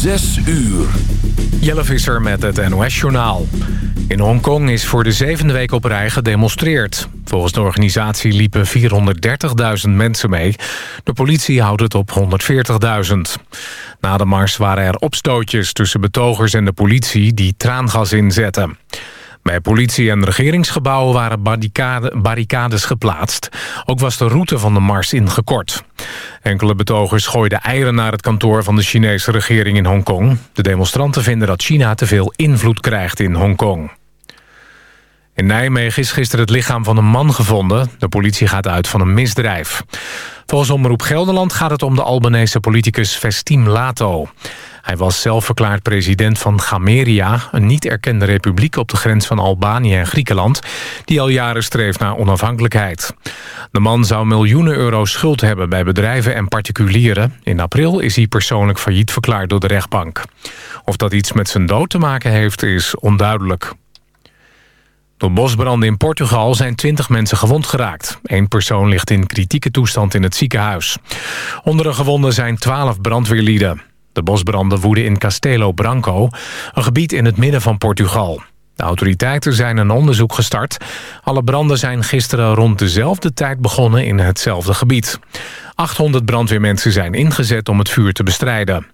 Zes uur. Jelle Visser met het NOS-journaal. In Hongkong is voor de zevende week op rij gedemonstreerd. Volgens de organisatie liepen 430.000 mensen mee. De politie houdt het op 140.000. Na de mars waren er opstootjes tussen betogers en de politie... die traangas inzetten. Bij politie en regeringsgebouwen waren barricades geplaatst. Ook was de route van de mars ingekort. Enkele betogers gooiden eieren naar het kantoor van de Chinese regering in Hongkong. De demonstranten vinden dat China te veel invloed krijgt in Hongkong. In Nijmegen is gisteren het lichaam van een man gevonden. De politie gaat uit van een misdrijf. Volgens Omroep Gelderland gaat het om de Albanese politicus Vestim Lato. Hij was zelf verklaard president van Gameria... een niet erkende republiek op de grens van Albanië en Griekenland... die al jaren streeft naar onafhankelijkheid. De man zou miljoenen euro schuld hebben bij bedrijven en particulieren. In april is hij persoonlijk failliet verklaard door de rechtbank. Of dat iets met zijn dood te maken heeft, is onduidelijk. Door bosbranden in Portugal zijn 20 mensen gewond geraakt. Eén persoon ligt in kritieke toestand in het ziekenhuis. Onder de gewonden zijn 12 brandweerlieden. De bosbranden woeden in Castelo Branco, een gebied in het midden van Portugal. De autoriteiten zijn een onderzoek gestart. Alle branden zijn gisteren rond dezelfde tijd begonnen in hetzelfde gebied. 800 brandweermensen zijn ingezet om het vuur te bestrijden.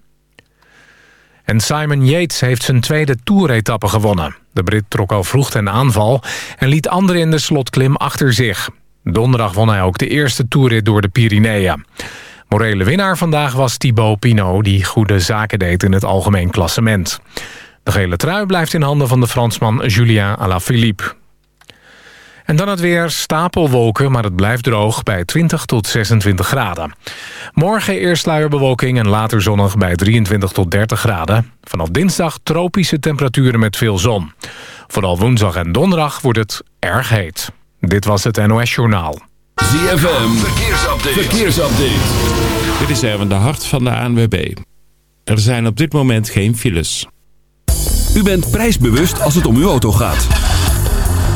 En Simon Yates heeft zijn tweede toeretappe gewonnen. De Brit trok al vroeg ten aanval en liet anderen in de slotklim achter zich. Donderdag won hij ook de eerste toerit door de Pyreneeën. Morele winnaar vandaag was Thibaut Pinot... die goede zaken deed in het algemeen klassement. De gele trui blijft in handen van de Fransman Julien Alaphilippe. En dan het weer stapelwolken, maar het blijft droog bij 20 tot 26 graden. Morgen eerst sluierbewolking en later zonnig bij 23 tot 30 graden. Vanaf dinsdag tropische temperaturen met veel zon. Vooral woensdag en donderdag wordt het erg heet. Dit was het NOS Journaal. ZFM, verkeersupdate. verkeersupdate. Dit is Erwin de Hart van de ANWB. Er zijn op dit moment geen files. U bent prijsbewust als het om uw auto gaat.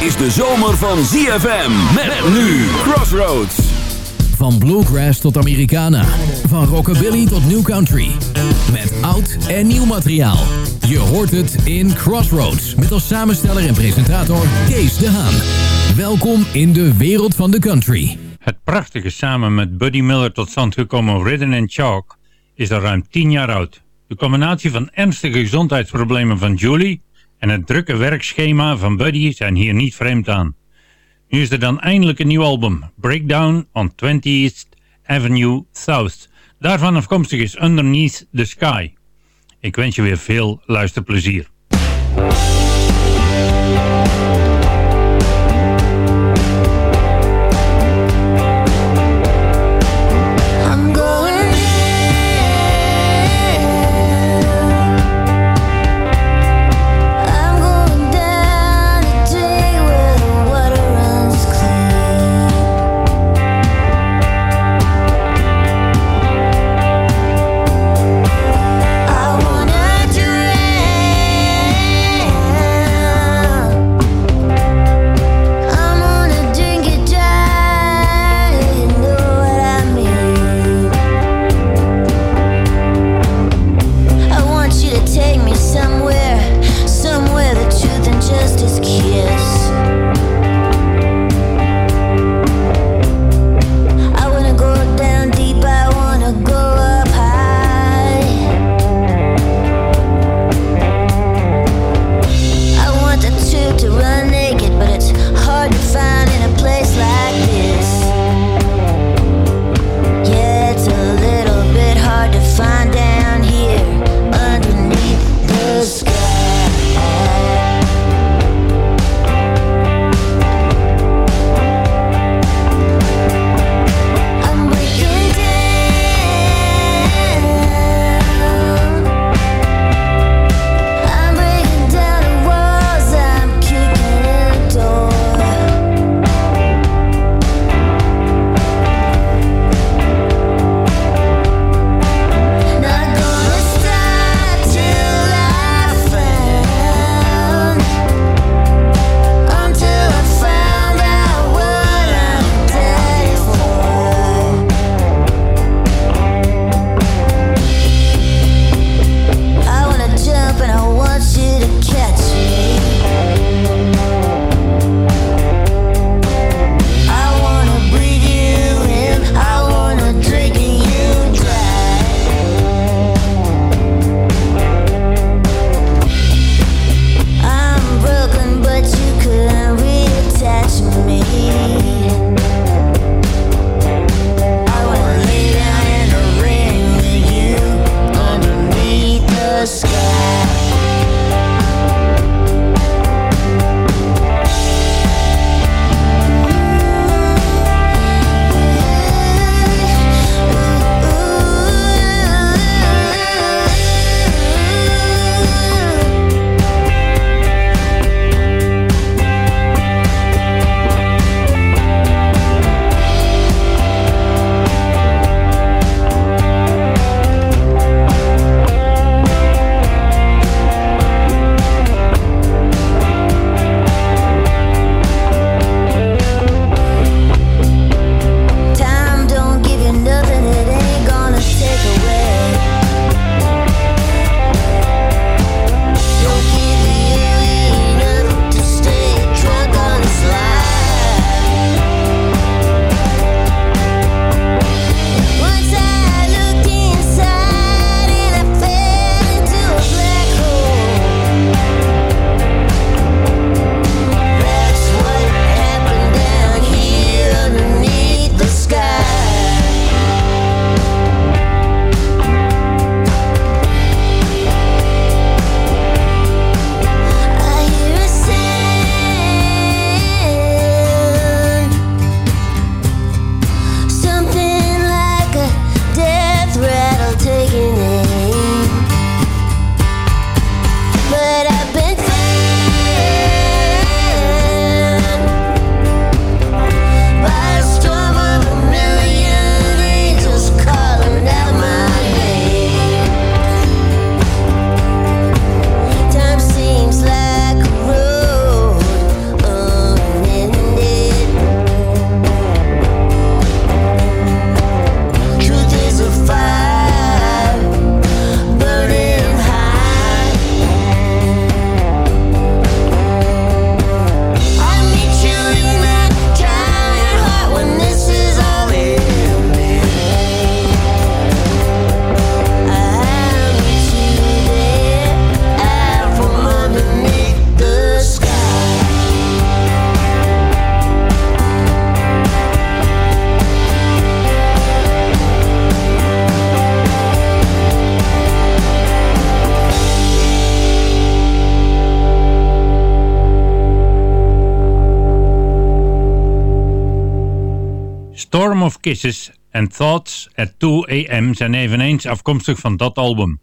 Is de zomer van ZFM. Met nu Crossroads. Van bluegrass tot Americana. Van rockabilly tot new country. Met oud en nieuw materiaal. Je hoort het in Crossroads. Met als samensteller en presentator Kees de Haan. Welkom in de wereld van de country. Het prachtige samen met Buddy Miller tot stand gekomen Ridden and Chalk is al ruim 10 jaar oud. De combinatie van ernstige gezondheidsproblemen van Julie en het drukke werkschema van Buddy zijn hier niet vreemd aan. Nu is er dan eindelijk een nieuw album, Breakdown on 20th Avenue South. Daarvan afkomstig is Underneath the Sky. Ik wens je weer veel luisterplezier. Kisses en Thoughts at 2 AM zijn eveneens afkomstig van dat album.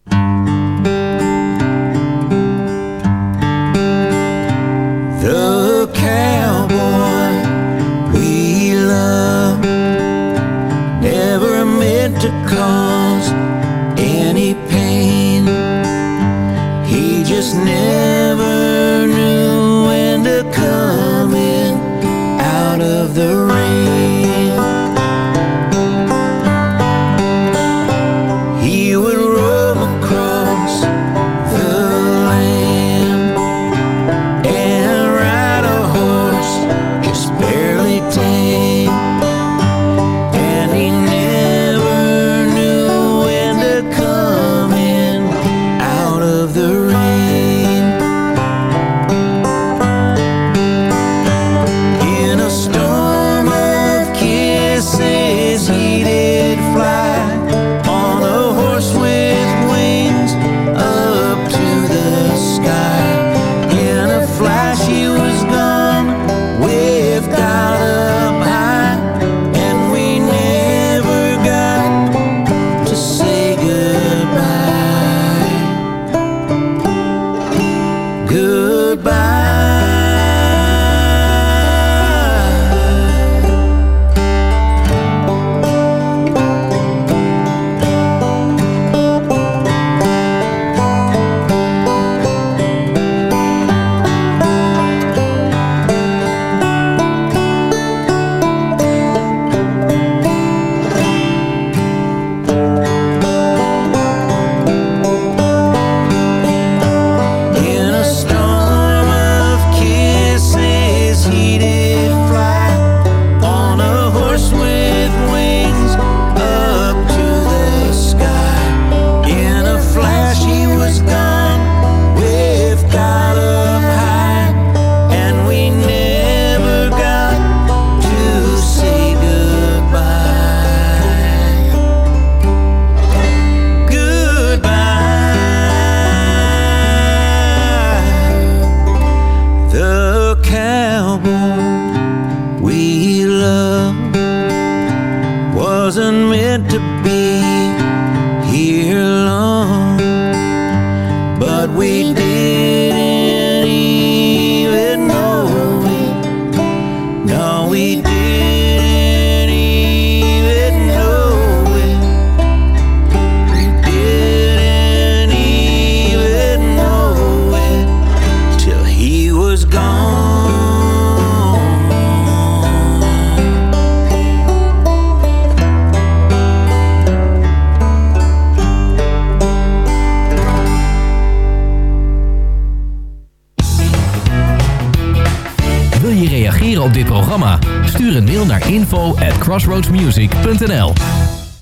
reageren op dit programma? Stuur een mail naar info at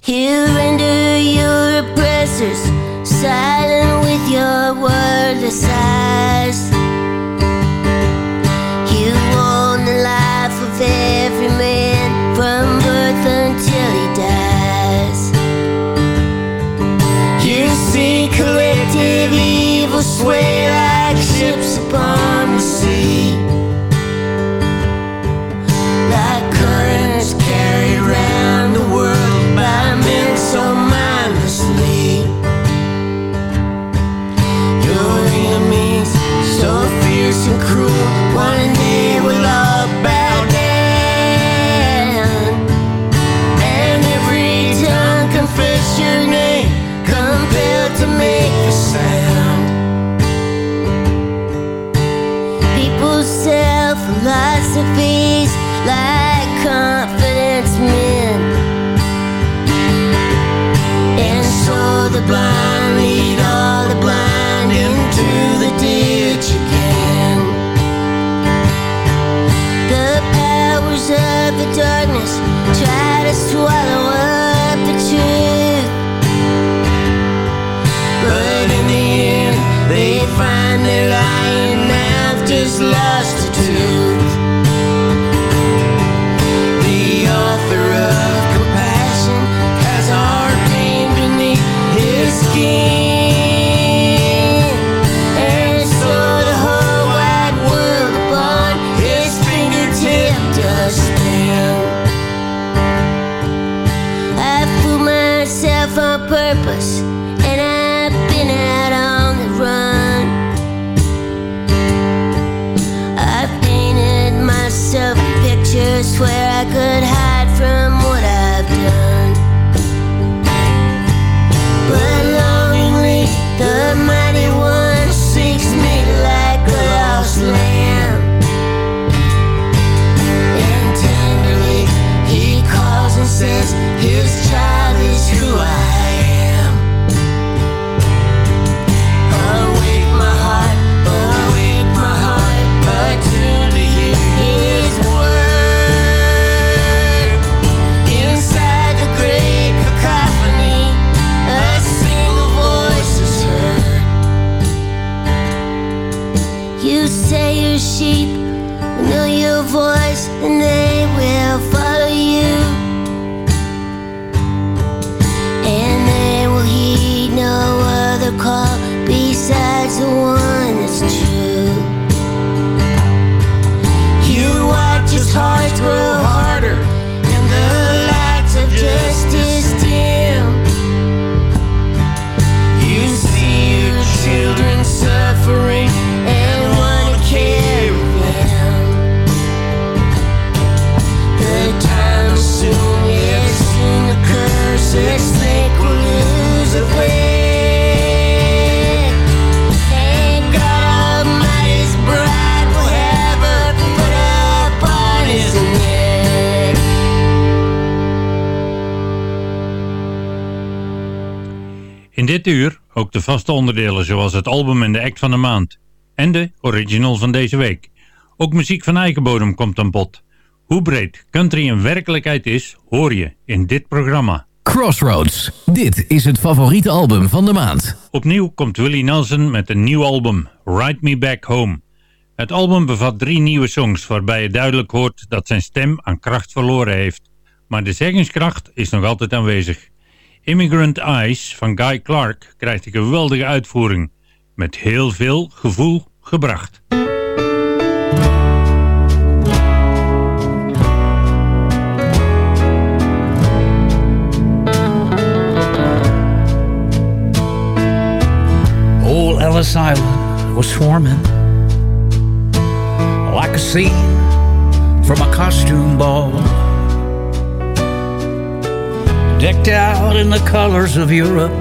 Here under your oppressors, silent with your wordless eyes. You own the life of every man from birth until he dies. You see collective evil sway lying now, just lost. Dit uur ook de vaste onderdelen zoals het album en de act van de maand. En de original van deze week. Ook muziek van Eikenbodem komt aan bod. Hoe breed country in werkelijkheid is, hoor je in dit programma. Crossroads. Dit is het favoriete album van de maand. Opnieuw komt Willie Nelson met een nieuw album, Ride Me Back Home. Het album bevat drie nieuwe songs waarbij je duidelijk hoort dat zijn stem aan kracht verloren heeft. Maar de zeggingskracht is nog altijd aanwezig. Immigrant Eyes van Guy Clark krijgt een geweldige uitvoering. Met heel veel gevoel gebracht. Old Ellis Island was swarming like a scene from a costume ball. Decked out in the colors of Europe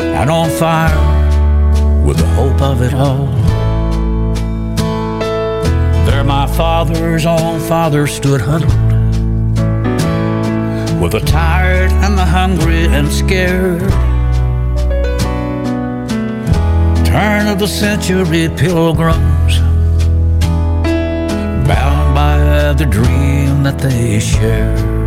and on fire with the hope of it all. There, my father's own father stood huddled with the tired and the hungry and scared. Turn of the century pilgrims, bound by the dream that they shared.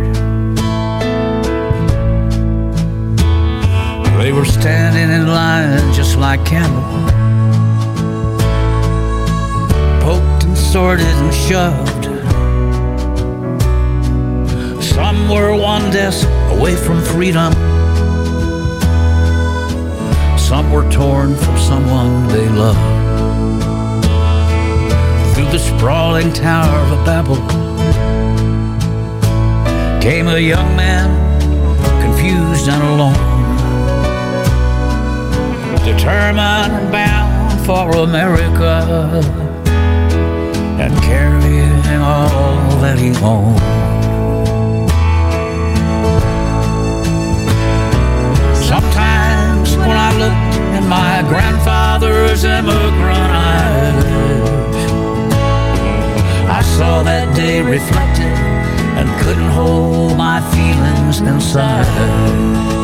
They were standing in line just like cattle, poked and sorted and shoved. Some were one desk away from freedom. Some were torn from someone they loved. Through the sprawling tower of Babel came a young man, confused and alone, determined and bound for America and carrying all that he owned. Sometimes when I looked in my grandfather's immigrant eyes, I saw that day reflected and couldn't hold my feelings inside.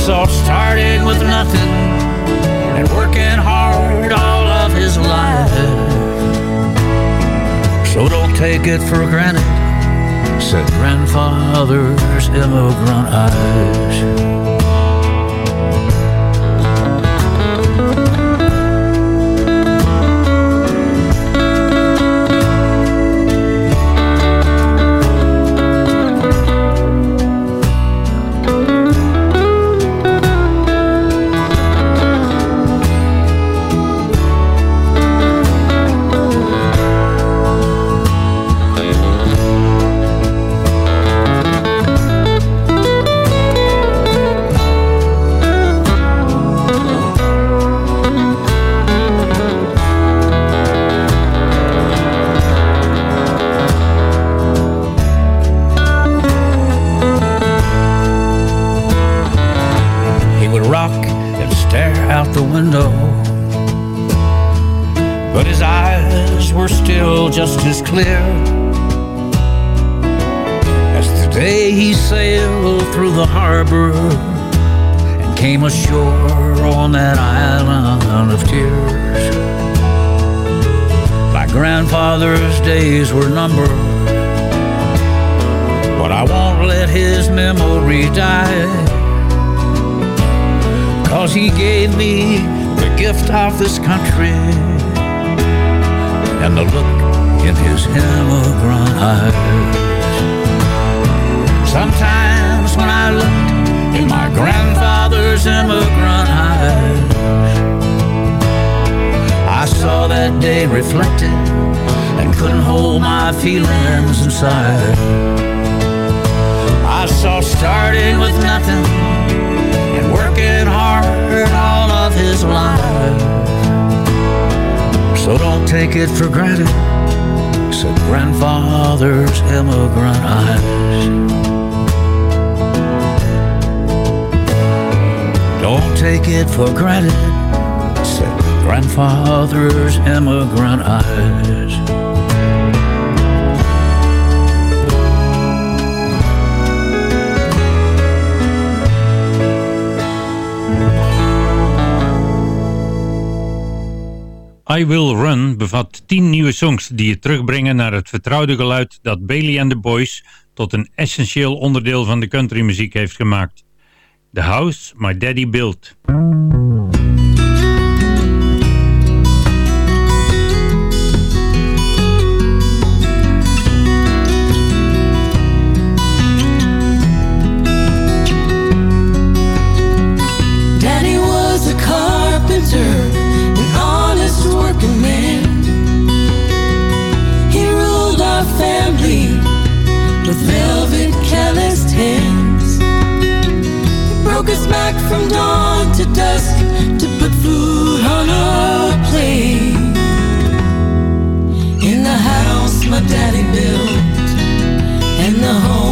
I saw starting with nothing and working hard all of his life. So don't take it for granted, said grandfather's immigrant eyes. And came ashore on that island of tears. My grandfather's days were numbered, but I won't let his memory die. Cause he gave me the gift of this country and the look in his immigrant eyes. Sometimes when I looked in my grandfather's immigrant eyes, I saw that day reflected and couldn't hold my feelings inside. I saw starting with nothing and working hard all of his life. So don't take it for granted, said grandfather's immigrant eyes. Don't take it for granted, said grandfather's immigrant eyes. I Will Run bevat 10 nieuwe songs die je terugbrengen naar het vertrouwde geluid dat Bailey and the Boys tot een essentieel onderdeel van de countrymuziek heeft gemaakt. The House My Daddy Built. Was from dawn to dusk to put food on our plate. In the house my daddy built, and the home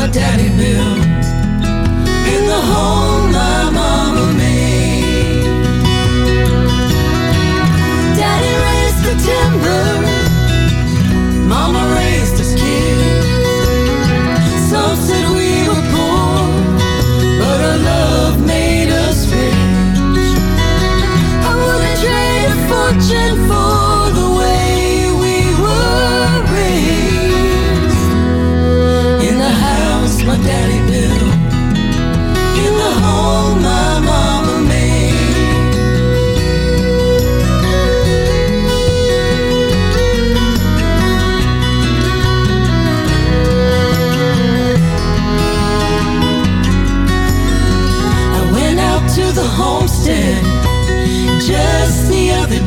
my daddy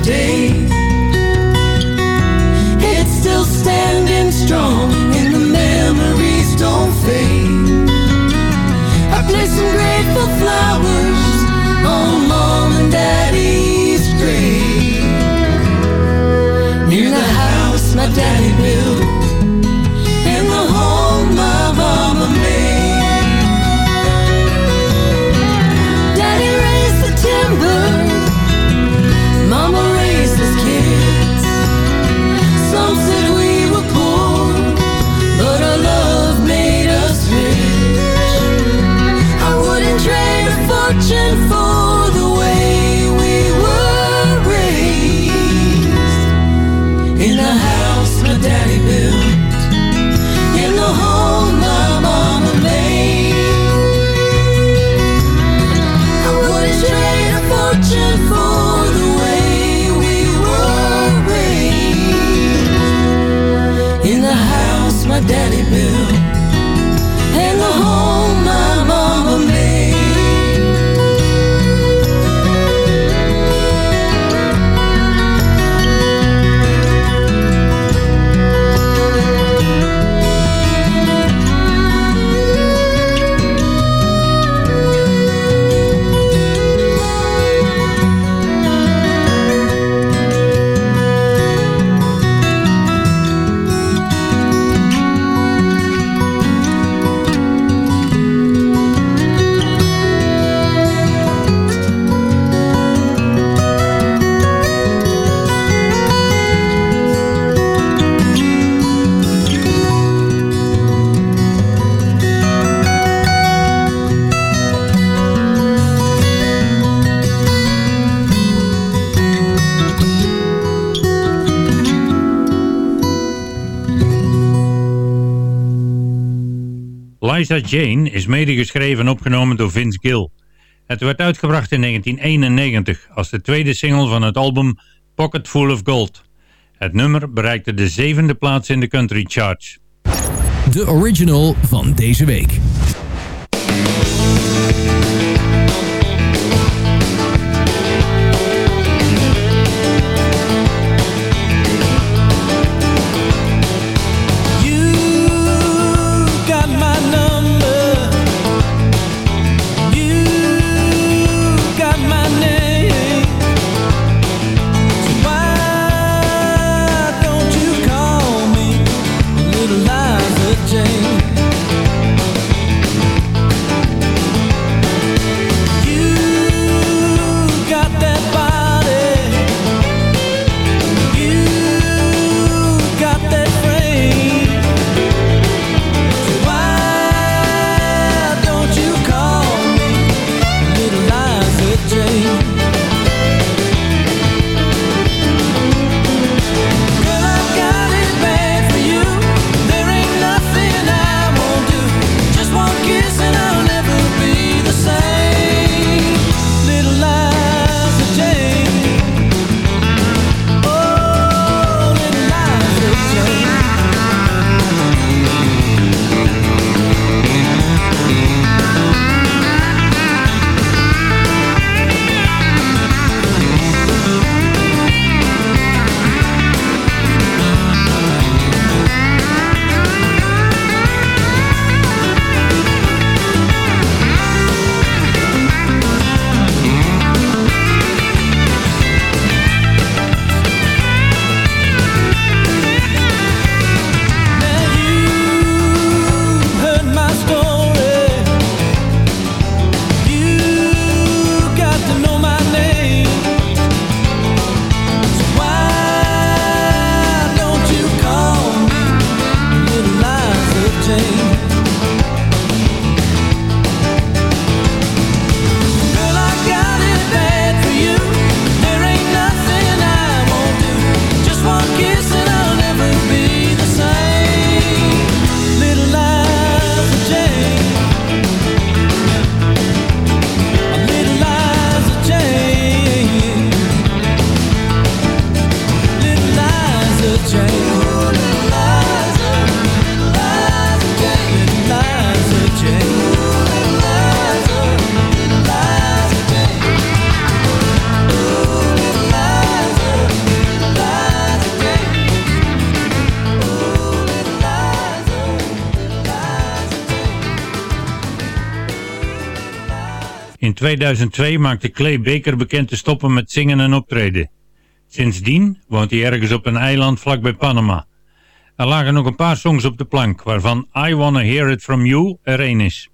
day. It's still standing strong, and the memories don't fade. I placed some grateful flowers on mom and daddy's grave. Near the house my daddy built, Liza Jane is medegeschreven en opgenomen door Vince Gill. Het werd uitgebracht in 1991 als de tweede single van het album Pocket Full of Gold. Het nummer bereikte de zevende plaats in de country charts. De original van deze week. 2002 maakte Clay Baker bekend te stoppen met zingen en optreden. Sindsdien woont hij ergens op een eiland vlakbij Panama. Er lagen nog een paar songs op de plank, waarvan I Wanna Hear It From You er één is.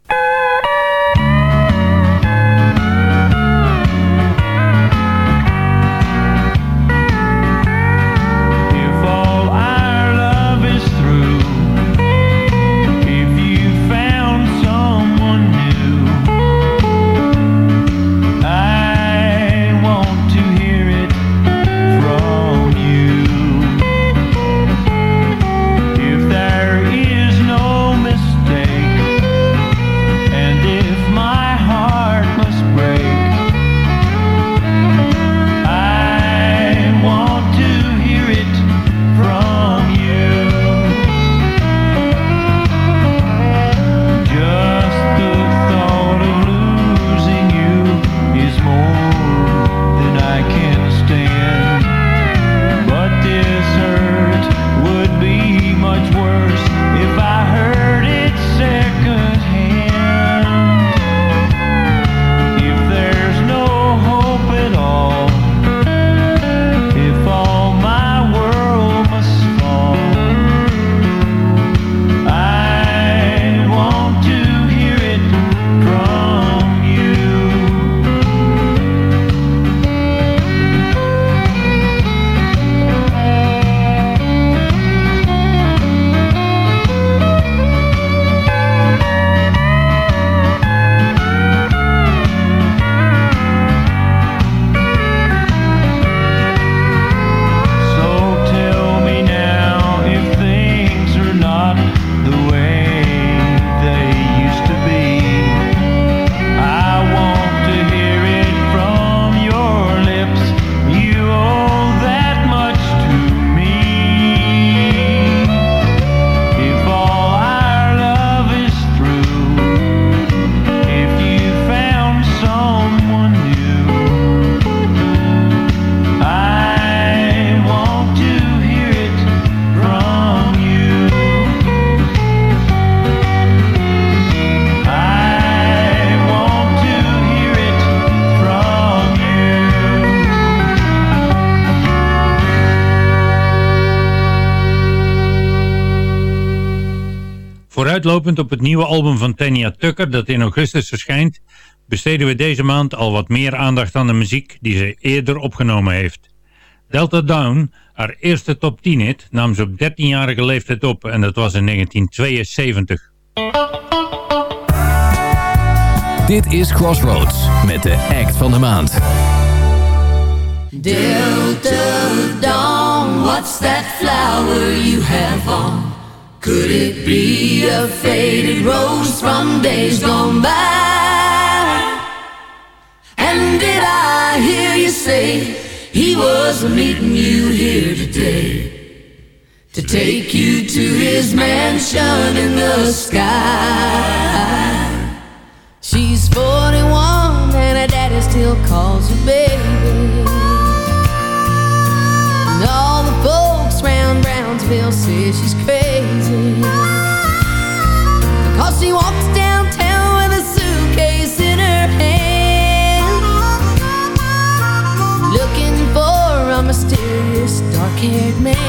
Vooruitlopend op het nieuwe album van Tanya Tucker dat in augustus verschijnt, besteden we deze maand al wat meer aandacht aan de muziek die ze eerder opgenomen heeft. Delta Down, haar eerste top 10 hit, nam ze op 13-jarige leeftijd op en dat was in 1972. Dit is Crossroads met de act van de maand. Delta Dawn, what's that flower you have on? Could it be a faded rose from days gone by? And did I hear you say he was meeting you here today? To take you to his mansion in the sky. She's 41 and her daddy still calls her baby. Say she's crazy. Cause she walks downtown with a suitcase in her hand. Looking for a mysterious dark haired man.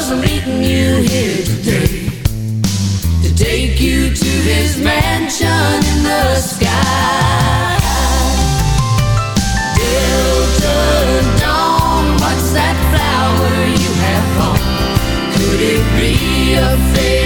Was meeting you here today to take you to his mansion in the sky? Delta Dawn, what's that flower you have on? Could it be a faded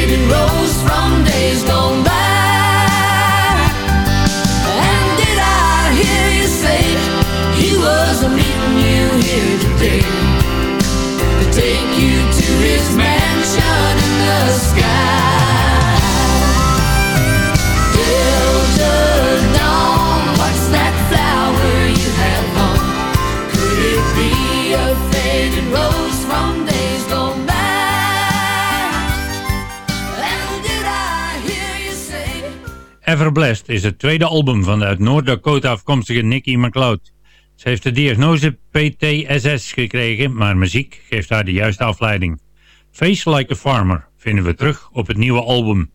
Everblessed is het tweede album van de uit Noord-Dakota afkomstige Nikki McLeod. Ze heeft de diagnose PTSS gekregen, maar muziek geeft haar de juiste afleiding. Face Like a Farmer vinden we terug op het nieuwe album.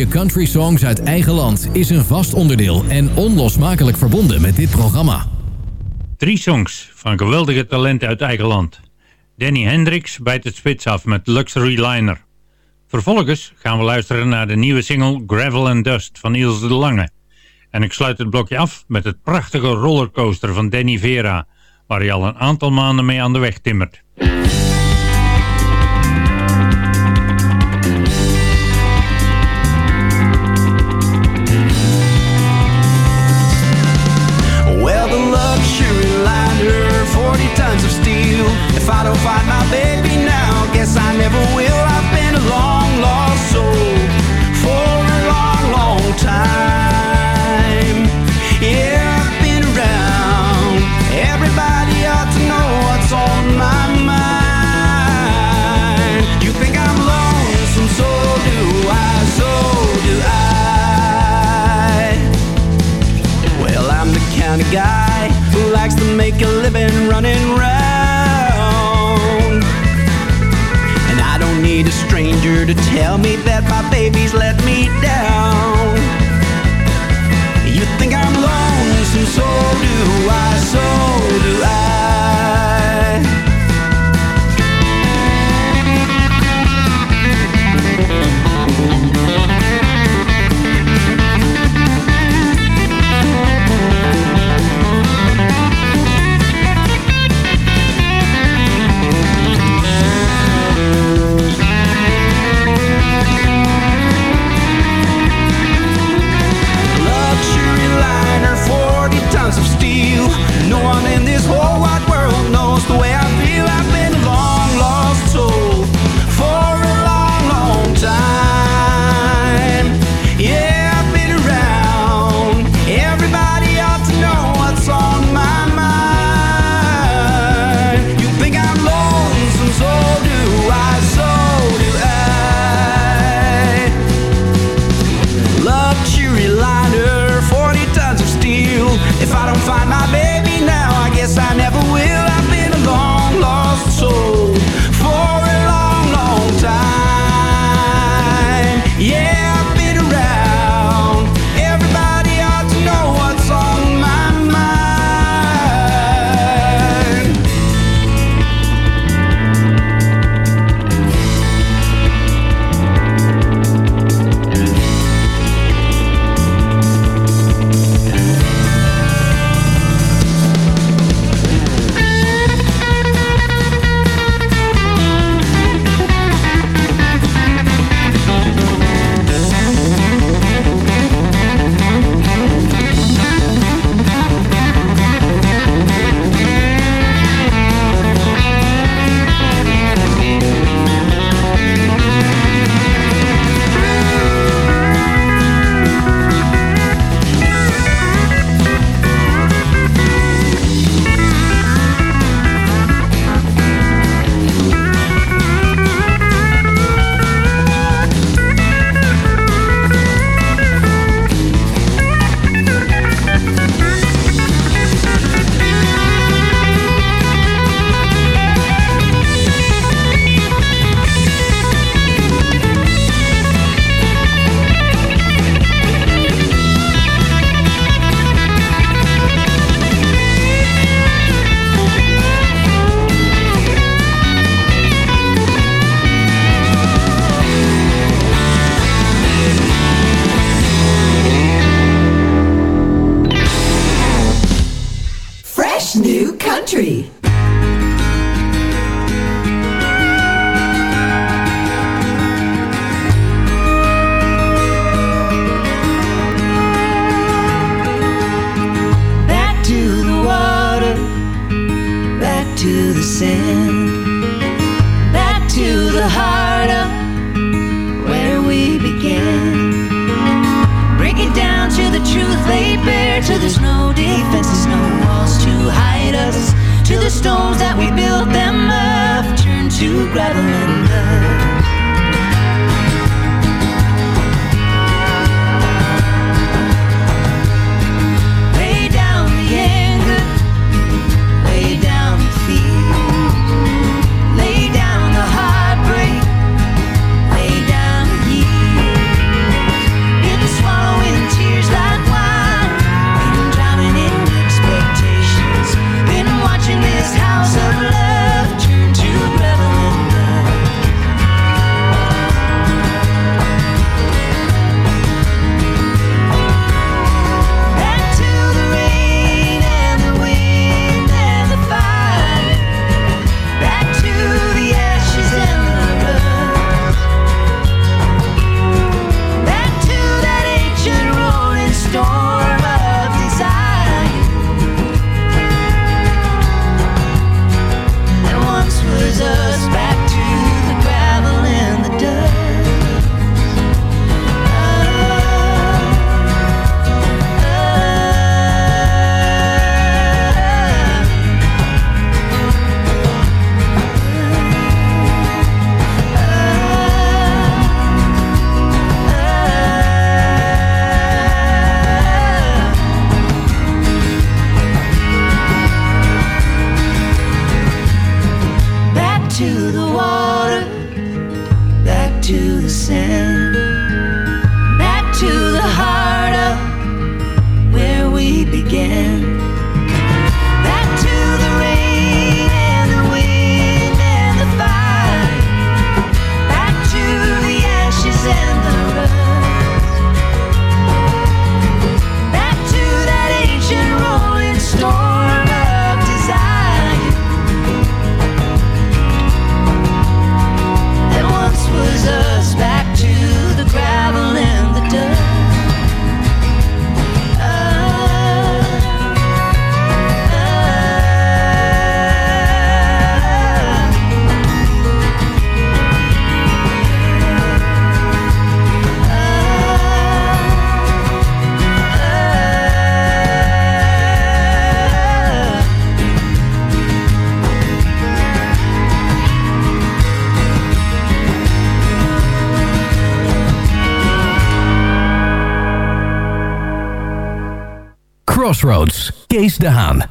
Blokje country songs uit eigen land is een vast onderdeel en onlosmakelijk verbonden met dit programma. Drie songs van geweldige talenten uit eigen land. Danny Hendricks bijt het spits af met Luxury Liner. Vervolgens gaan we luisteren naar de nieuwe single Gravel and Dust van Ilse de Lange. En ik sluit het blokje af met het prachtige rollercoaster van Danny Vera, waar hij al een aantal maanden mee aan de weg timmert. To tell me that back to the heart of where we began. Break it down to the truth they bear, till there's no defenses, no walls to hide us, till the stones that we built them up turn to gravel and dust. to the sand. Crossroads, Kees de Haan.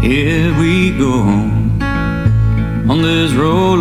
Here we go this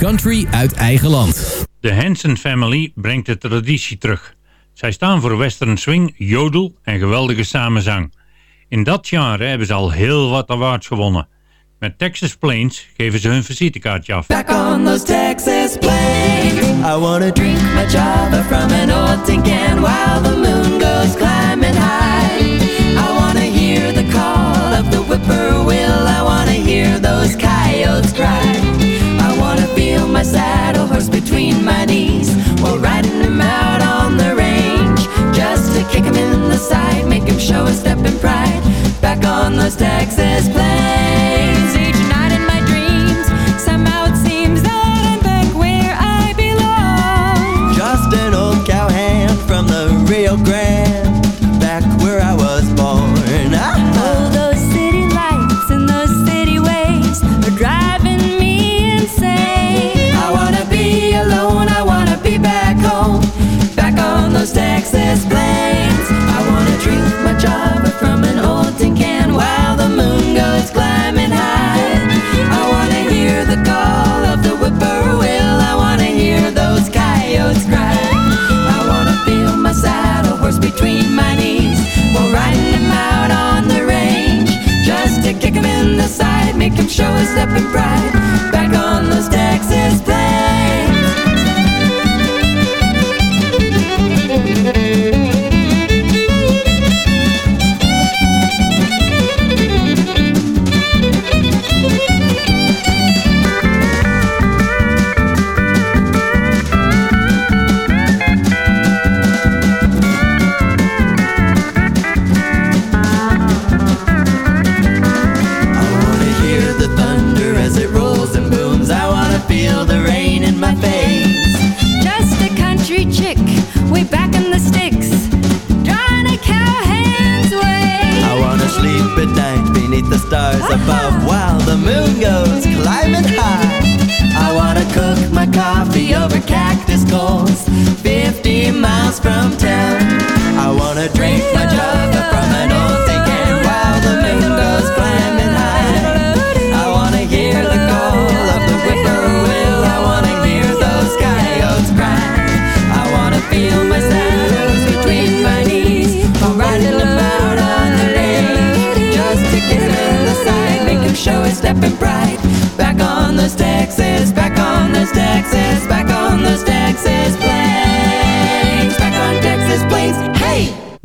Country uit eigen land. De Hanson Family brengt de traditie terug. Zij staan voor western swing, jodel en geweldige samenzang. In dat genre hebben ze al heel wat awards gewonnen. Met Texas Plains geven ze hun visitekaartje af. Back on those Texas plains I wanna drink my java from an old tin can While the moon goes climbing high I wanna hear the call of the whippoorwill I wanna hear those coyotes cry my saddle horse between my knees. While riding him out on the range Just to kick him in the side Make him show a step in pride. Back on those Texas plains. Each night in my dreams, somehow it seems that I'm Texas plains. I wanna drink my java from an old tin can while the moon goes climbing high. I wanna hear the call of the whippoorwill, I wanna hear those coyotes cry. I wanna feel my saddle horse between my knees while riding him out on the range. Just to kick him in the side, make him show a step in pride.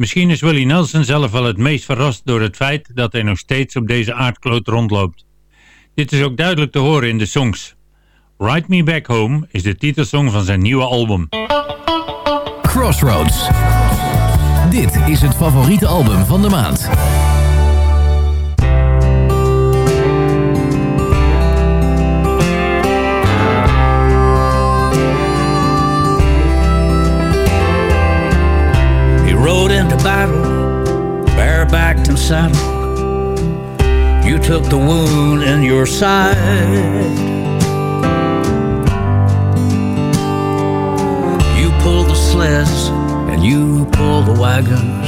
Misschien is Willie Nelson zelf wel het meest verrast door het feit dat hij nog steeds op deze aardkloot rondloopt. Dit is ook duidelijk te horen in de songs. Ride Me Back Home is de titelsong van zijn nieuwe album. Crossroads. Dit is het favoriete album van de maand. Saddled. You took the wound in your side. You pulled the sleds and you pulled the wagons.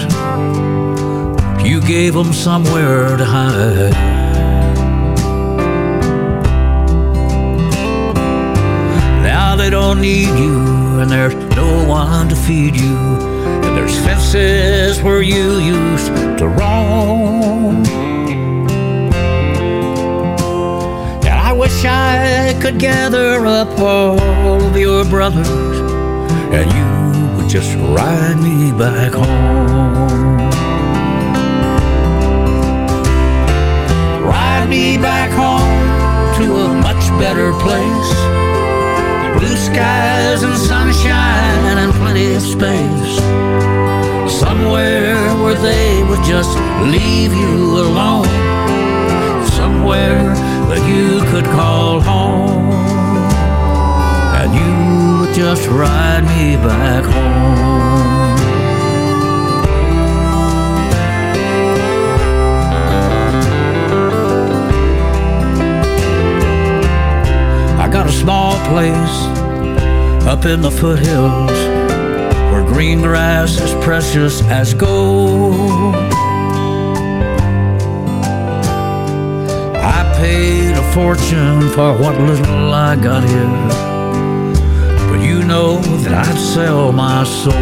You gave them somewhere to hide. Now they don't need you, and there's no one to feed you. There's fences where you used to roam. And I wish I could gather up all of your brothers, and you would just ride me back home. Ride me back home to a much better place. Blue skies and sunshine and plenty of space. Somewhere where they would just leave you alone. Somewhere that you could call home. And you would just ride me back home. A small place up in the foothills where green grass is precious as gold. I paid a fortune for what little I got here, but you know that I'd sell my soul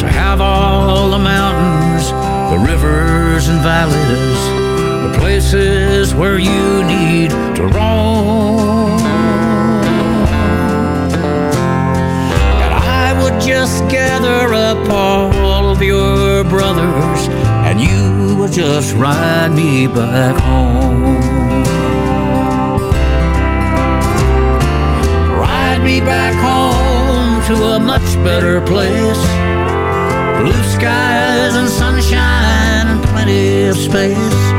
to have all the mountains, the rivers and valleys, the places where you need to roam. And I would just gather up all of your brothers, and you would just ride me back home. Ride me back home to a much better place. Blue skies and sunshine and plenty of space.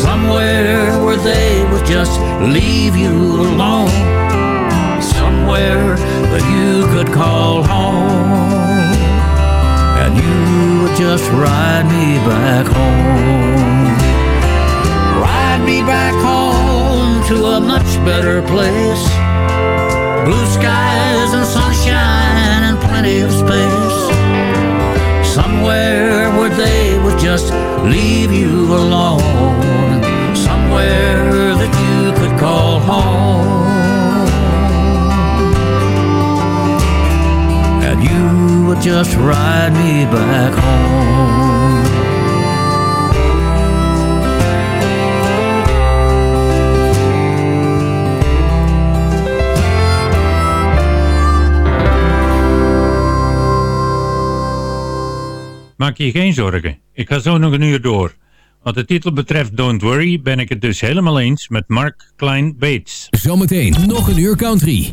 Somewhere where they would just leave you alone. Somewhere that you could call home. And you would just ride me back home. Ride me back home to a much better place. Blue skies and sunshine and plenty of space. Somewhere where they would just leave you alone. Somewhere that you could call home. And you would just ride me back home. Maak je geen zorgen, ik ga zo nog een uur door. Wat de titel betreft Don't Worry ben ik het dus helemaal eens met Mark Klein Bates. Zometeen nog een uur country.